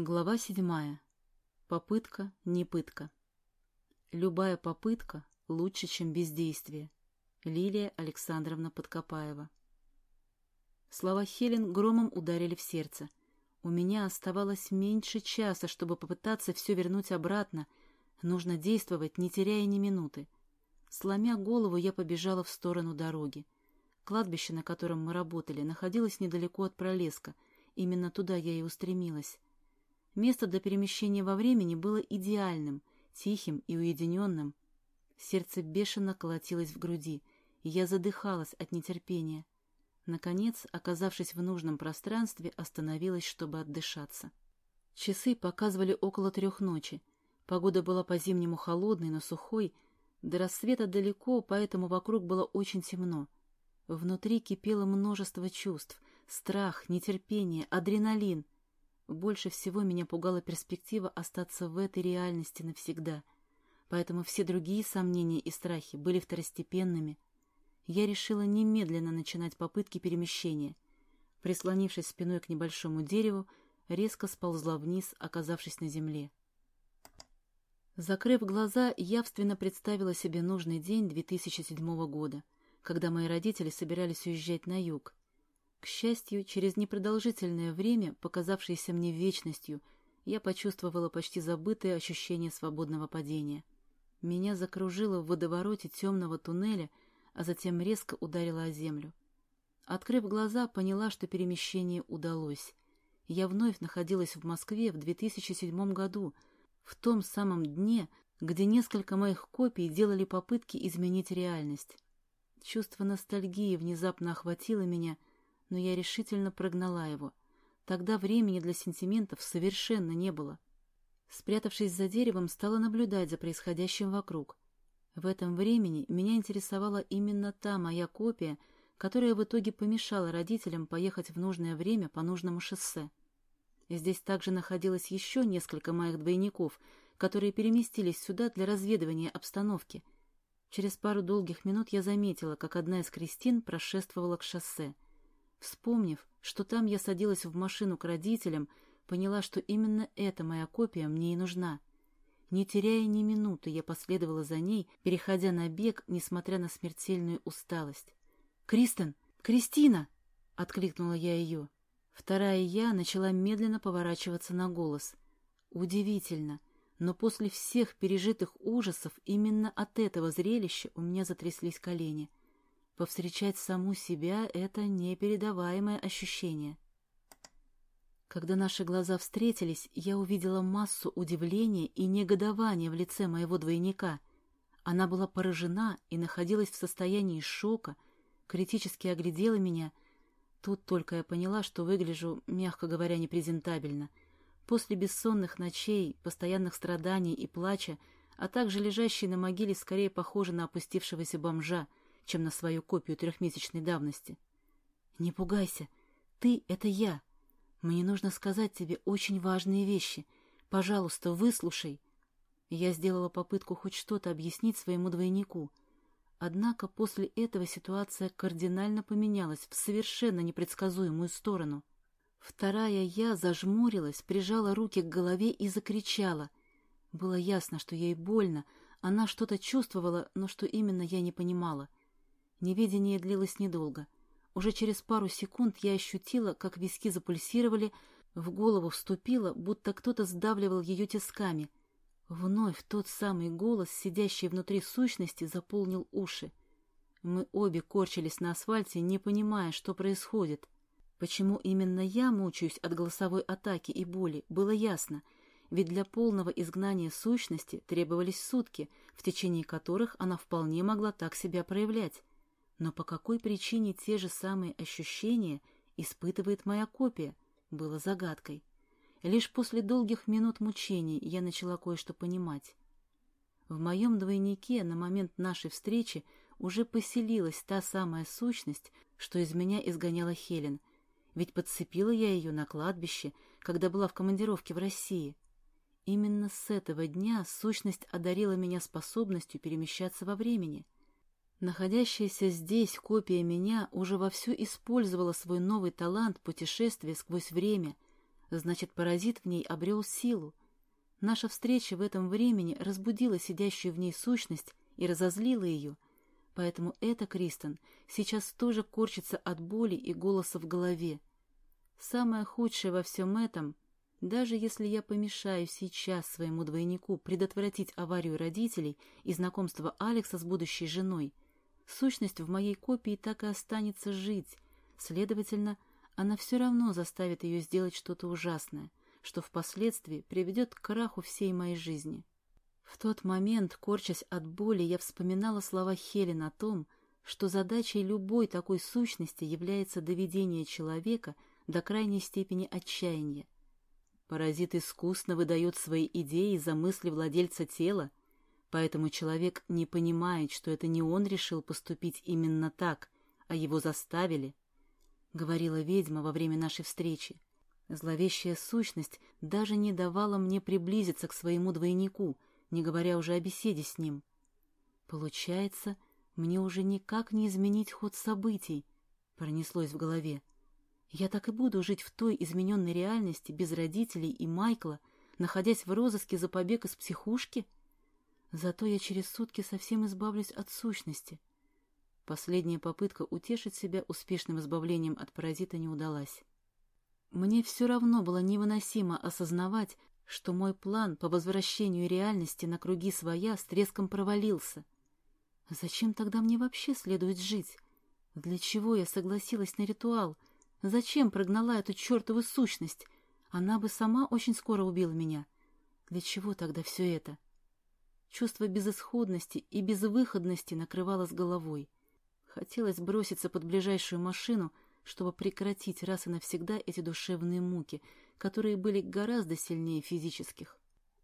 Глава седьмая. Попытка, не пытка. Любая попытка лучше, чем бездействие. Лилия Александровна Подкопаева. Слова Хелен громом ударили в сердце. У меня оставалось меньше часа, чтобы попытаться все вернуть обратно. Нужно действовать, не теряя ни минуты. Сломя голову, я побежала в сторону дороги. Кладбище, на котором мы работали, находилось недалеко от пролеска. Именно туда я и устремилась. Место для перемещения во времени было идеальным, тихим и уединенным. Сердце бешено колотилось в груди, и я задыхалась от нетерпения. Наконец, оказавшись в нужном пространстве, остановилась, чтобы отдышаться. Часы показывали около трех ночи. Погода была по-зимнему холодной, но сухой. До рассвета далеко, поэтому вокруг было очень темно. Внутри кипело множество чувств — страх, нетерпение, адреналин — больше всего меня пугала перспектива остаться в этой реальности навсегда, поэтому все другие сомнения и страхи были второстепенными. Я решила немедленно начинать попытки перемещения. Прислонившись спиной к небольшому дереву, резко сползла вниз, оказавшись на земле. Закрыв глаза, явственно представила себе нужный день 2007 года, когда мои родители собирались уезжать на юг, к счастью, через непродолжительное время, показавшееся мне вечностью, я почувствовала почти забытое ощущение свободного падения. Меня закружило в водовороте темного туннеля, а затем резко ударило о землю. Открыв глаза, поняла, что перемещение удалось. Я вновь находилась в Москве в 2007 году, в том самом дне, где несколько моих копий делали попытки изменить реальность. Чувство ностальгии внезапно охватило меня — но я решительно прогнала его. Тогда времени для сентиментов совершенно не было. Спрятавшись за деревом, стала наблюдать за происходящим вокруг. В этом времени меня интересовала именно та моя копия, которая в итоге помешала родителям поехать в нужное время по нужному шоссе. Здесь также находилось еще несколько моих двойников, которые переместились сюда для разведывания обстановки. Через пару долгих минут я заметила, как одна из Кристин прошествовала к шоссе — Вспомнив, что там я садилась в машину к родителям, поняла, что именно эта моя копия мне и нужна. Не теряя ни минуты, я последовала за ней, переходя на бег, несмотря на смертельную усталость. «Кристен! Кристина!» — откликнула я ее. Вторая я начала медленно поворачиваться на голос. Удивительно, но после всех пережитых ужасов именно от этого зрелища у меня затряслись колени — Повстречать саму себя — это непередаваемое ощущение. Когда наши глаза встретились, я увидела массу удивления и негодования в лице моего двойника. Она была поражена и находилась в состоянии шока, критически оглядела меня. Тут только я поняла, что выгляжу, мягко говоря, непрезентабельно. После бессонных ночей, постоянных страданий и плача, а также лежащей на могиле скорее похожа на опустившегося бомжа — чем на свою копию трехмесячной давности. «Не пугайся, ты — это я. Мне нужно сказать тебе очень важные вещи. Пожалуйста, выслушай». Я сделала попытку хоть что-то объяснить своему двойнику. Однако после этого ситуация кардинально поменялась в совершенно непредсказуемую сторону. Вторая я зажмурилась, прижала руки к голове и закричала. Было ясно, что ей больно, она что-то чувствовала, но что именно я не понимала. Неведение длилось недолго. Уже через пару секунд я ощутила, как виски запульсировали, в голову вступило, будто кто-то сдавливал ее тисками. Вновь тот самый голос, сидящий внутри сущности, заполнил уши. Мы обе корчились на асфальте, не понимая, что происходит. Почему именно я мучаюсь от голосовой атаки и боли, было ясно, ведь для полного изгнания сущности требовались сутки, в течение которых она вполне могла так себя проявлять. Но по какой причине те же самые ощущения испытывает моя копия, было загадкой. Лишь после долгих минут мучений я начала кое-что понимать. В моем двойнике на момент нашей встречи уже поселилась та самая сущность, что из меня изгоняла Хелен, ведь подцепила я ее на кладбище, когда была в командировке в России. Именно с этого дня сущность одарила меня способностью перемещаться во времени — Находящаяся здесь копия меня уже вовсю использовала свой новый талант путешествия сквозь время. Значит, паразит в ней обрел силу. Наша встреча в этом времени разбудила сидящую в ней сущность и разозлила ее. Поэтому эта Кристен сейчас тоже корчится от боли и голоса в голове. Самое худшее во всем этом, даже если я помешаю сейчас своему двойнику предотвратить аварию родителей и знакомство Алекса с будущей женой, сущность в моей копии так и останется жить, следовательно, она все равно заставит ее сделать что-то ужасное, что впоследствии приведет к краху всей моей жизни. В тот момент, корчась от боли, я вспоминала слова Хелен о том, что задачей любой такой сущности является доведение человека до крайней степени отчаяния. Паразит искусно выдает свои идеи за мысли владельца тела, поэтому человек не понимает, что это не он решил поступить именно так, а его заставили —— говорила ведьма во время нашей встречи. Зловещая сущность даже не давала мне приблизиться к своему двойнику, не говоря уже о беседе с ним. Получается, мне уже никак не изменить ход событий, — пронеслось в голове. Я так и буду жить в той измененной реальности без родителей и Майкла, находясь в розыске за побег из психушки? Зато я через сутки совсем избавлюсь от сущности. Последняя попытка утешить себя успешным избавлением от паразита не удалась. Мне все равно было невыносимо осознавать, что мой план по возвращению реальности на круги своя с треском провалился. Зачем тогда мне вообще следует жить? Для чего я согласилась на ритуал? Зачем прогнала эту чертову сущность? Она бы сама очень скоро убила меня. Для чего тогда все это? Чувство безысходности и безвыходности накрывало с головой. Хотелось броситься под ближайшую машину, чтобы прекратить раз и навсегда эти душевные муки, которые были гораздо сильнее физических.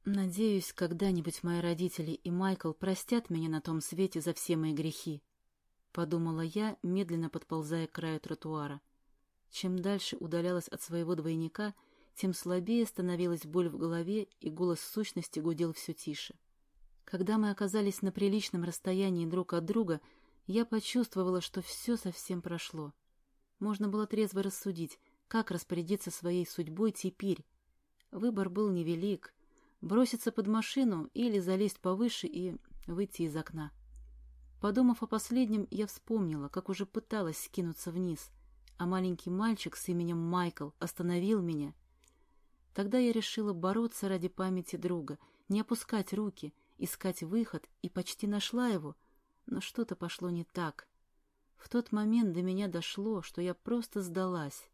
Надеюсь, когда-нибудь мои родители и Майкл простят меня на том свете за все мои грехи. Подумала я, медленно подползая к краю тротуара. Чем дальше удалялась от своего двойника, тем слабее становилась боль в голове, и голос сущности гудел все тише. Когда мы оказались на приличном расстоянии друг от друга, я почувствовала, что все совсем прошло. Можно было трезво рассудить, как распорядиться своей судьбой теперь. Выбор был невелик — броситься под машину или залезть повыше и выйти из окна. Подумав о последнем, я вспомнила, как уже пыталась скинуться вниз, а маленький мальчик с именем Майкл остановил меня. Тогда я решила бороться ради памяти друга, не опускать руки, искать выход, и почти нашла его — но что-то пошло не так. В тот момент до меня дошло, что я просто сдалась.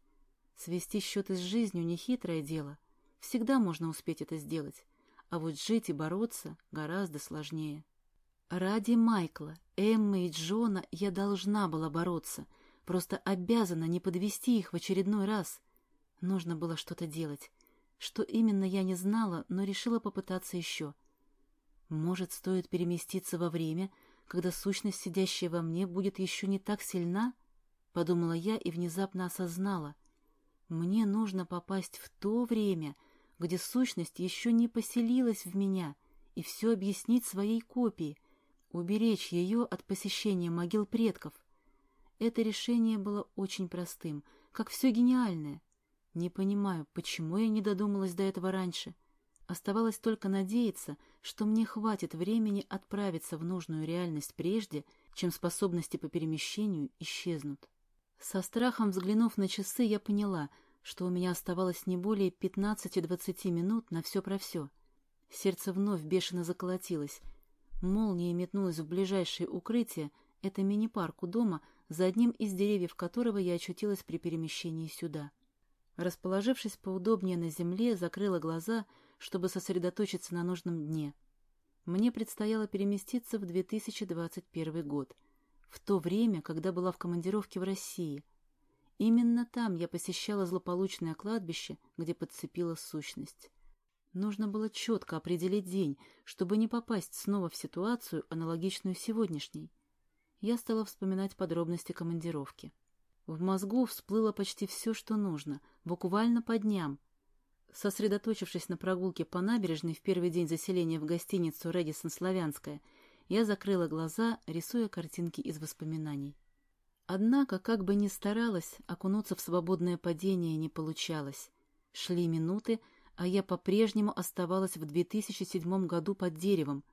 Свести счеты с жизнью — нехитрое дело. Всегда можно успеть это сделать. А вот жить и бороться гораздо сложнее. Ради Майкла, Эммы и Джона я должна была бороться. Просто обязана не подвести их в очередной раз. Нужно было что-то делать. Что именно я не знала, но решила попытаться еще. Может, стоит переместиться во время — когда сущность, сидящая во мне, будет еще не так сильна? Подумала я и внезапно осознала. Мне нужно попасть в то время, где сущность еще не поселилась в меня, и все объяснить своей копии, уберечь ее от посещения могил предков. Это решение было очень простым, как все гениальное. Не понимаю, почему я не додумалась до этого раньше. Оставалось только надеяться, что мне хватит времени отправиться в нужную реальность прежде, чем способности по перемещению исчезнут. Со страхом взглянув на часы, я поняла, что у меня оставалось не более 15-20 минут на все про все. Сердце вновь бешено заколотилось. Молния метнулась в ближайшее укрытие, это мини-парк у дома, за одним из деревьев которого я очутилась при перемещении сюда. Расположившись поудобнее на земле, закрыла глаза — чтобы сосредоточиться на нужном дне. Мне предстояло переместиться в 2021 год, в то время, когда была в командировке в России. Именно там я посещала злополучное кладбище, где подцепила сущность. Нужно было четко определить день, чтобы не попасть снова в ситуацию, аналогичную сегодняшней. Я стала вспоминать подробности командировки. В мозгу всплыло почти все, что нужно, буквально по дням, Сосредоточившись на прогулке по набережной в первый день заселения в гостиницу «Редисон Славянская», я закрыла глаза, рисуя картинки из воспоминаний. Однако, как бы ни старалась, окунуться в свободное падение не получалось. Шли минуты, а я по-прежнему оставалась в 2007 году под деревом.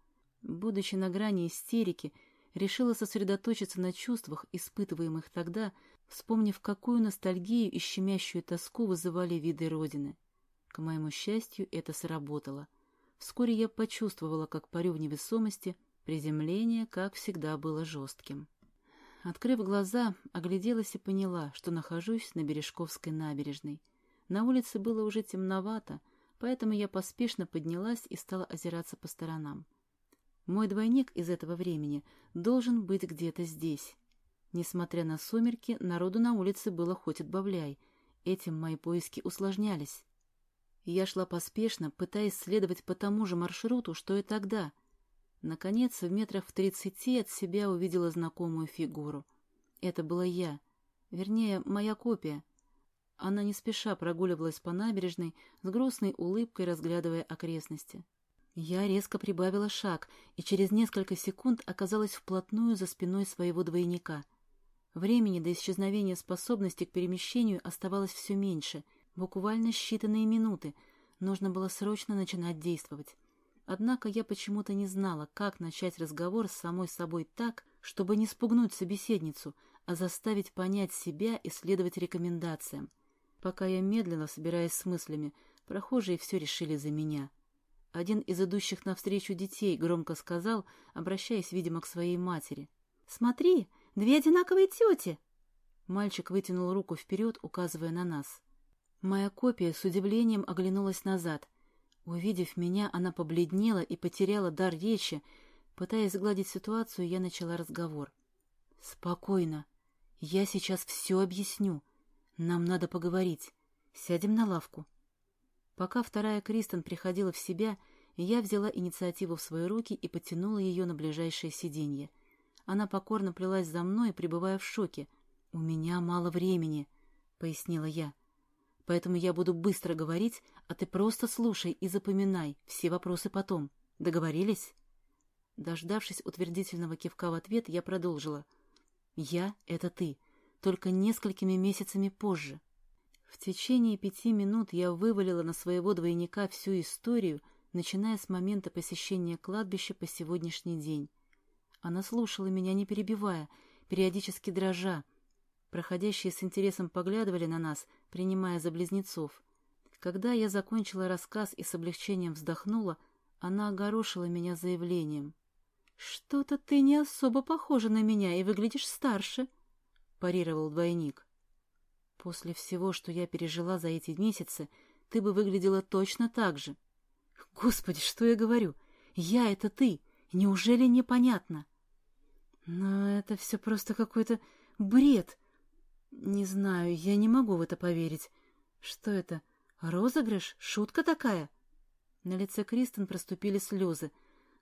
Будучи на грани истерики, решила сосредоточиться на чувствах, испытываемых тогда, вспомнив, какую ностальгию и щемящую тоску вызывали виды Родины. К моему счастью, это сработало. Вскоре я почувствовала, как парю в невесомости, приземление, как всегда, было жестким. Открыв глаза, огляделась и поняла, что нахожусь на Бережковской набережной. На улице было уже темновато, поэтому я поспешно поднялась и стала озираться по сторонам. Мой двойник из этого времени должен быть где-то здесь. Несмотря на сумерки, народу на улице было хоть отбавляй. Этим мои поиски усложнялись. Я шла поспешно, пытаясь следовать по тому же маршруту, что и тогда. Наконец, в метрах в тридцати от себя увидела знакомую фигуру. Это была я. Вернее, моя копия. Она не спеша прогуливалась по набережной, с грустной улыбкой разглядывая окрестности. Я резко прибавила шаг и через несколько секунд оказалась вплотную за спиной своего двойника. Времени до исчезновения способности к перемещению оставалось все меньше, буквально считанные минуты. Нужно было срочно начинать действовать. Однако я почему-то не знала, как начать разговор с самой собой так, чтобы не спугнуть собеседницу, а заставить понять себя и следовать рекомендациям. Пока я медленно, собираясь с мыслями, прохожие все решили за меня. Один из идущих навстречу детей громко сказал, обращаясь, видимо, к своей матери. «Смотри, две одинаковые тети!» Мальчик вытянул руку вперед, указывая на нас. Моя копия с удивлением оглянулась назад. Увидев меня, она побледнела и потеряла дар речи. Пытаясь сгладить ситуацию, я начала разговор. «Спокойно. Я сейчас все объясню. Нам надо поговорить. Сядем на лавку. Пока вторая Кристен приходила в себя, я взяла инициативу в свои руки и потянула ее на ближайшее сиденье. Она покорно плелась за мной, пребывая в шоке. «У меня мало времени», — пояснила я. «Поэтому я буду быстро говорить, а ты просто слушай и запоминай все вопросы потом. Договорились?» Дождавшись утвердительного кивка в ответ, я продолжила. «Я — это ты только несколькими месяцами позже. В течение пяти минут я вывалила на своего двойника всю историю, начиная с момента посещения кладбища по сегодняшний день. Она слушала меня, не перебивая, периодически дрожа. Проходящие с интересом поглядывали на нас, принимая за близнецов. Когда я закончила рассказ и с облегчением вздохнула, она огорошила меня заявлением. «Что-то ты не особо похожа на меня и выглядишь старше», — парировал двойник. «После всего, что я пережила за эти месяцы, ты бы выглядела точно так же». «Господи, что я говорю? Я — это ты! Неужели непонятно?» «Но это все просто какой-то бред. Не знаю, я не могу в это поверить. Что это, розыгрыш? Шутка такая?» На лице Кристен проступили слезы.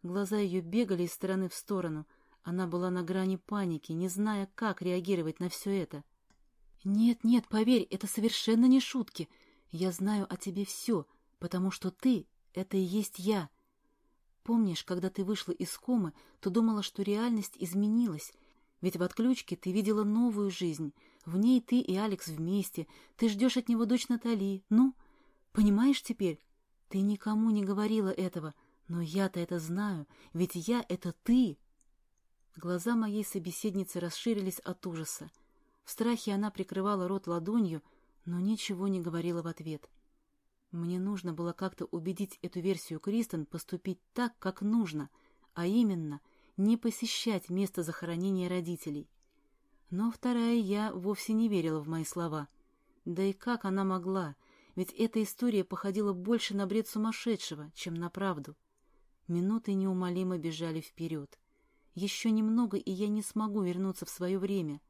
Глаза ее бегали из стороны в сторону — она была на грани паники, не зная, как реагировать на все это. «Нет, нет, поверь, это совершенно не шутки. Я знаю о тебе все, потому что ты — это и есть я. Помнишь, когда ты вышла из комы, то думала, что реальность изменилась, ведь в отключке ты видела новую жизнь. В ней ты и Алекс вместе, ты ждешь от него дочь Натали. Ну, понимаешь теперь? Ты никому не говорила этого, но я-то это знаю, ведь я — это ты». Глаза моей собеседницы расширились от ужаса. В страхе она прикрывала рот ладонью, но ничего не говорила в ответ. Мне нужно было как-то убедить эту версию Кристен поступить так, как нужно, а именно не посещать место захоронения родителей. Но вторая я вовсе не верила в мои слова. Да и как она могла, ведь эта история походила больше на бред сумасшедшего, чем на правду. Минуты неумолимо бежали вперед. Еще немного, и я не смогу вернуться в свое время.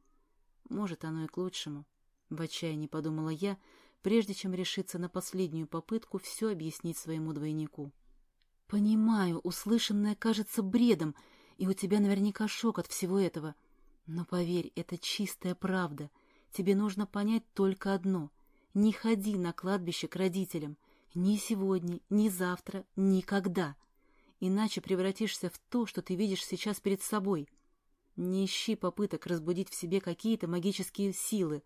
Может, оно и к лучшему. В отчаянии подумала я, прежде чем решиться на последнюю попытку все объяснить своему двойнику. Понимаю, услышанное кажется бредом, и у тебя наверняка шок от всего этого. Но поверь, это чистая правда. Тебе нужно понять только одно. Не ходи на кладбище к родителям. Ни сегодня, ни завтра, никогда иначе превратишься в то, что ты видишь сейчас перед собой. Не ищи попыток разбудить в себе какие-то магические силы.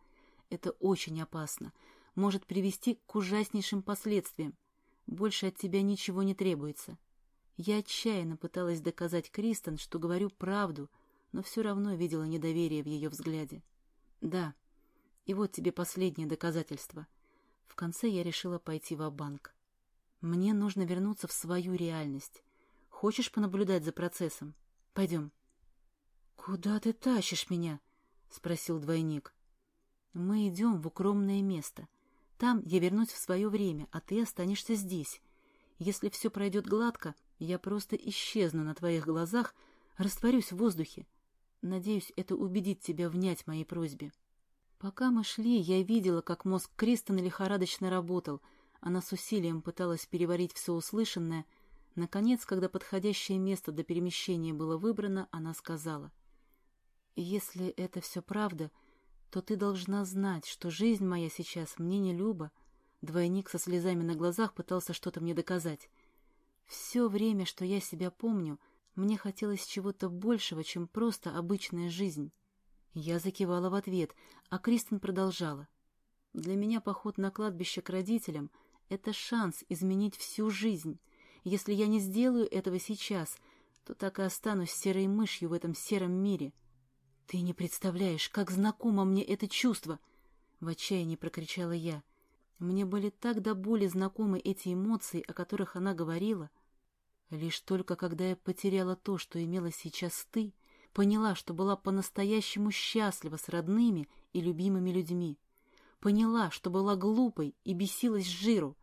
Это очень опасно. может привести к ужаснейшим последствиям. Больше от тебя ничего не требуется. Я отчаянно пыталась доказать Кристен, что говорю правду, но все равно видела недоверие в ее взгляде. Да, и вот тебе последнее доказательство. В конце я решила пойти в банк Мне нужно вернуться в свою реальность. Хочешь понаблюдать за процессом? Пойдем. — Куда ты тащишь меня? — спросил двойник. — Мы идем в укромное место. Там я вернусь в свое время, а ты останешься здесь. Если все пройдет гладко, я просто исчезну на твоих глазах, растворюсь в воздухе. Надеюсь, это убедит тебя внять моей просьбе. Пока мы шли, я видела, как мозг Кристен лихорадочно работал. Она с усилием пыталась переварить все услышанное. Наконец, когда подходящее место для перемещения было выбрано, она сказала. «Если это все правда, то ты должна знать, что жизнь моя сейчас мне не люба». Двойник со слезами на глазах пытался что-то мне доказать. Все время, что я себя помню, мне хотелось чего-то большего, чем просто обычная жизнь. Я закивала в ответ, а Кристен продолжала. Для меня поход на кладбище к родителям — это шанс изменить всю жизнь. Если я не сделаю этого сейчас, то так и останусь серой мышью в этом сером мире. Ты не представляешь, как знакомо мне это чувство! В отчаянии прокричала я. Мне были так до боли знакомы эти эмоции, о которых она говорила — Лишь только когда я потеряла то, что имела сейчас ты, поняла, что была по-настоящему счастлива с родными и любимыми людьми. Поняла, что была глупой и бесилась жиру.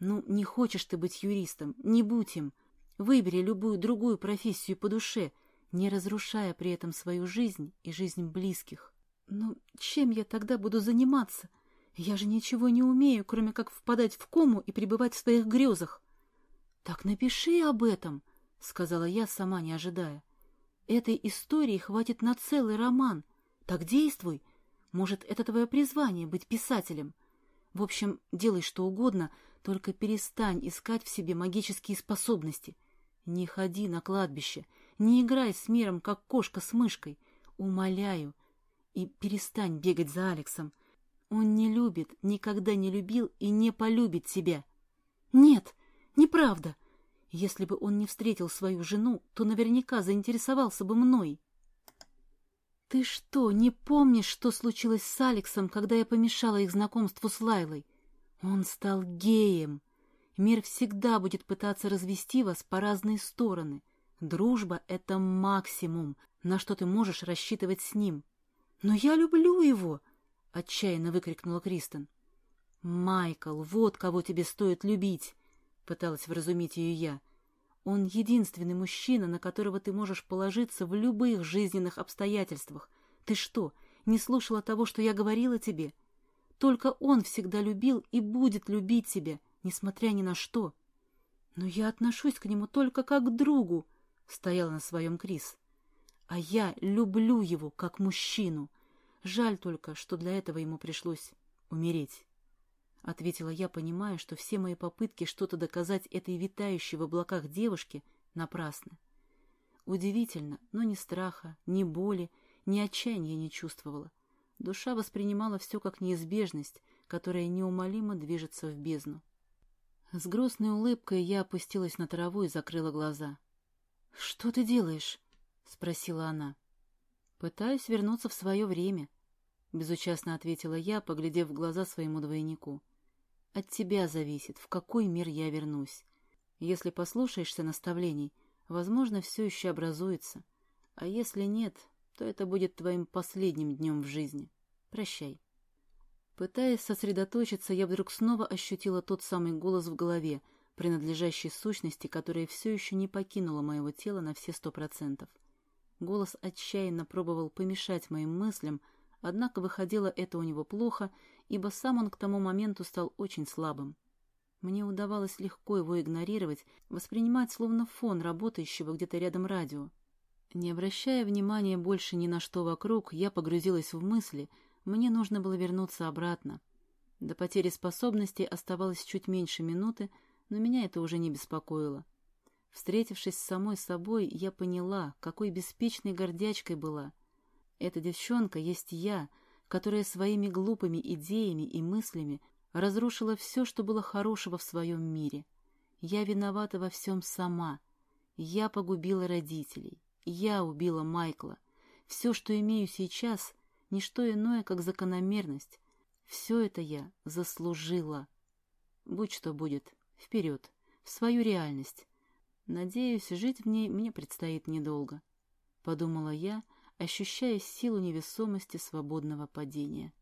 Ну, не хочешь ты быть юристом, не будь им. Выбери любую другую профессию по душе, не разрушая при этом свою жизнь и жизнь близких. Ну, чем я тогда буду заниматься? Я же ничего не умею, кроме как впадать в кому и пребывать в своих грезах. — Так напиши об этом, — сказала я, сама не ожидая. — Этой истории хватит на целый роман. Так действуй. Может, это твое призвание — быть писателем. В общем, делай что угодно, только перестань искать в себе магические способности. Не ходи на кладбище, не играй с миром, как кошка с мышкой. Умоляю. И перестань бегать за Алексом. Он не любит, никогда не любил и не полюбит тебя. — Нет, — Неправда. Если бы он не встретил свою жену, то наверняка заинтересовался бы мной. Ты что, не помнишь, что случилось с Алексом, когда я помешала их знакомству с Лайлой? Он стал геем. Мир всегда будет пытаться развести вас по разные стороны. Дружба — это максимум, на что ты можешь рассчитывать с ним. Но я люблю его! — отчаянно выкрикнула Кристен. «Майкл, вот кого тебе стоит любить!» — пыталась вразумить ее я. «Он единственный мужчина, на которого ты можешь положиться в любых жизненных обстоятельствах. Ты что, не слушала того, что я говорила тебе? Только он всегда любил и будет любить тебя, несмотря ни на что. Но я отношусь к нему только как к другу», — стояла на своем Крис. «А я люблю его как мужчину. Жаль только, что для этого ему пришлось умереть». — ответила я, понимая, что все мои попытки что-то доказать этой витающей в облаках девушке напрасны. Удивительно, но ни страха, ни боли, ни отчаяния не чувствовала. Душа воспринимала все как неизбежность, которая неумолимо движется в бездну. С грустной улыбкой я опустилась на траву и закрыла глаза. — Что ты делаешь? — спросила она. — Пытаюсь вернуться в свое время, — безучастно ответила я, поглядев в глаза своему двойнику. — от тебя зависит, в какой мир я вернусь. Если послушаешься наставлений, возможно, все еще образуется. А если нет, то это будет твоим последним днем в жизни. Прощай. Пытаясь сосредоточиться, я вдруг снова ощутила тот самый голос в голове, принадлежащий сущности, которая все еще не покинула моего тела на все сто процентов. Голос отчаянно пробовал помешать моим мыслям, однако выходило это у него плохо, ибо сам он к тому моменту стал очень слабым. Мне удавалось легко его игнорировать, воспринимать словно фон работающего где-то рядом радио. Не обращая внимания больше ни на что вокруг, я погрузилась в мысли, мне нужно было вернуться обратно. До потери способностей оставалось чуть меньше минуты, но меня это уже не беспокоило. Встретившись с самой собой, я поняла, какой беспечной гордячкой была. Эта девчонка есть я — которая своими глупыми идеями и мыслями разрушила все, что было хорошего в своем мире. Я виновата во всем сама. Я погубила родителей. Я убила Майкла. Все, что имею сейчас, — не что иное, как закономерность. Все это я заслужила. Будь что будет, вперед, в свою реальность. Надеюсь, жить в ней мне предстоит недолго. Подумала я, ощущая силу невесомости свободного падения.